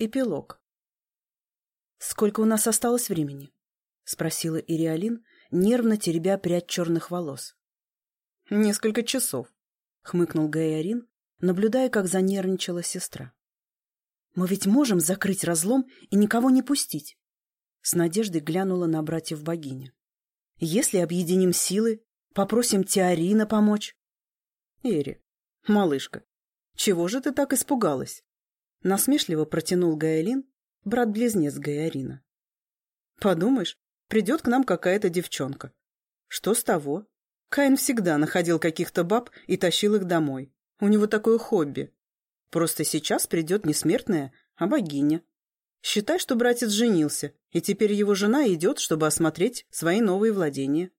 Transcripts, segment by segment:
Эпилог. «Сколько у нас осталось времени?» — спросила Ириалин, нервно теребя прядь черных волос. «Несколько часов», — хмыкнул Гайарин, наблюдая, как занервничала сестра. «Мы ведь можем закрыть разлом и никого не пустить?» С надеждой глянула на братьев богиня. «Если объединим силы, попросим Теорина помочь?» «Эри, малышка, чего же ты так испугалась?» Насмешливо протянул Гаэлин, брат-близнец Гаярина. Подумаешь, придет к нам какая-то девчонка. Что с того? Каин всегда находил каких-то баб и тащил их домой. У него такое хобби. Просто сейчас придет не смертная, а богиня. Считай, что братец женился, и теперь его жена идет, чтобы осмотреть свои новые владения.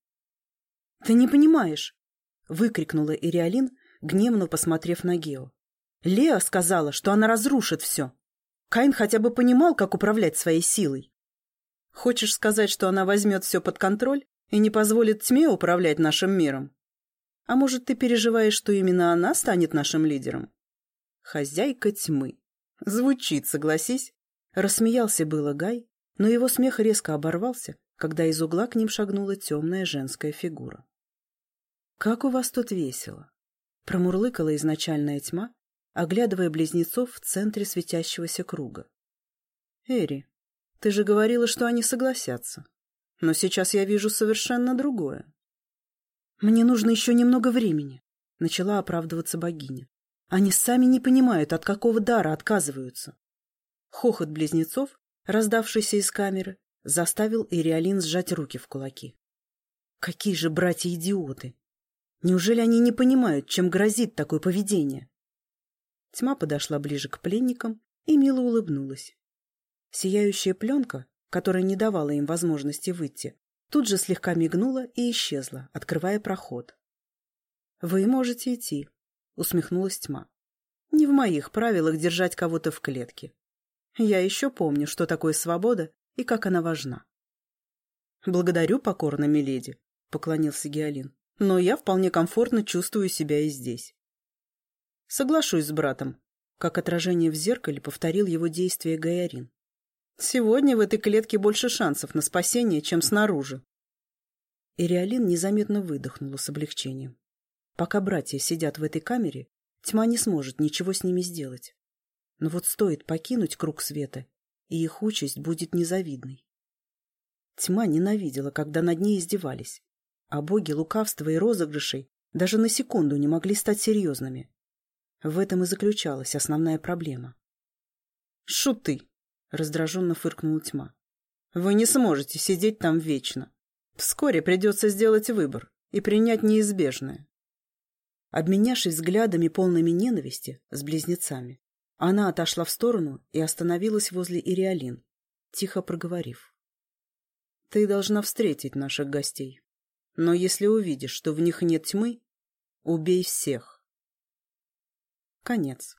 — Ты не понимаешь! — выкрикнула Ириалин, гневно посмотрев на Гео. Леа сказала, что она разрушит все. Каин хотя бы понимал, как управлять своей силой. Хочешь сказать, что она возьмет все под контроль и не позволит тьме управлять нашим миром? А может, ты переживаешь, что именно она станет нашим лидером? Хозяйка тьмы. Звучит, согласись. Рассмеялся было Гай, но его смех резко оборвался, когда из угла к ним шагнула темная женская фигура. «Как у вас тут весело!» Промурлыкала изначальная тьма, оглядывая близнецов в центре светящегося круга. «Эри, ты же говорила, что они согласятся. Но сейчас я вижу совершенно другое». «Мне нужно еще немного времени», — начала оправдываться богиня. «Они сами не понимают, от какого дара отказываются». Хохот близнецов, раздавшийся из камеры, заставил Ириалин сжать руки в кулаки. «Какие же братья-идиоты! Неужели они не понимают, чем грозит такое поведение?» Тьма подошла ближе к пленникам и мило улыбнулась. Сияющая пленка, которая не давала им возможности выйти, тут же слегка мигнула и исчезла, открывая проход. «Вы можете идти», — усмехнулась тьма. «Не в моих правилах держать кого-то в клетке. Я еще помню, что такое свобода и как она важна». «Благодарю покорно, миледи», — поклонился Геолин. «Но я вполне комфортно чувствую себя и здесь. Соглашусь с братом. Как отражение в зеркале повторил его действия Гаярин. Сегодня в этой клетке больше шансов на спасение, чем снаружи. Ириалин незаметно выдохнула с облегчением. Пока братья сидят в этой камере, тьма не сможет ничего с ними сделать. Но вот стоит покинуть круг света, и их участь будет незавидной. Тьма ненавидела, когда над ней издевались, а боги лукавства и розыгрышей даже на секунду не могли стать серьезными. В этом и заключалась основная проблема. «Шуты!» — раздраженно фыркнула тьма. «Вы не сможете сидеть там вечно. Вскоре придется сделать выбор и принять неизбежное». Обменявшись взглядами, полными ненависти, с близнецами, она отошла в сторону и остановилась возле Ириалин, тихо проговорив. «Ты должна встретить наших гостей. Но если увидишь, что в них нет тьмы, убей всех». Конец.